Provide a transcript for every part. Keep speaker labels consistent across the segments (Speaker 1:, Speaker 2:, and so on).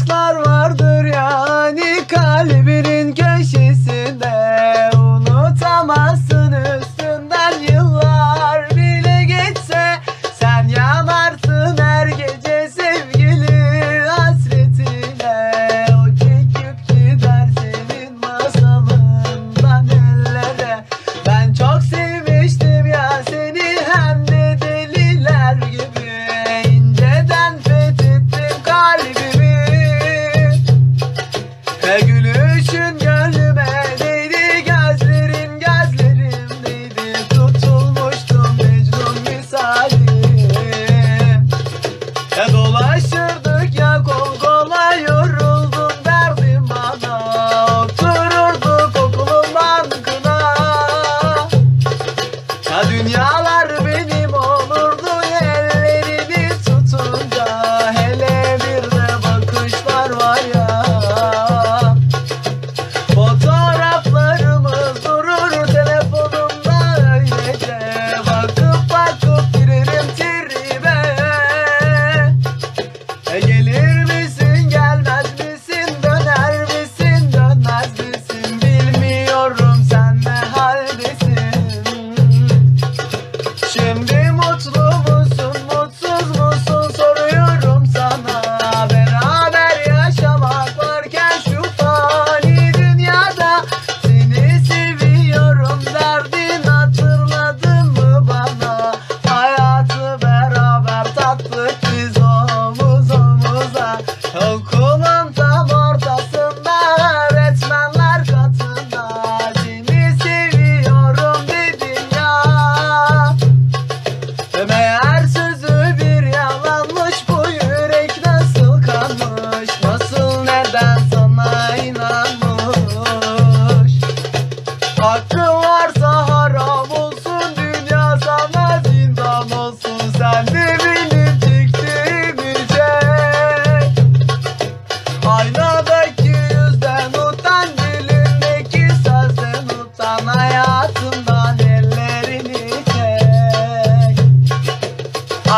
Speaker 1: aşklar var.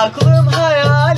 Speaker 1: Aklım hayal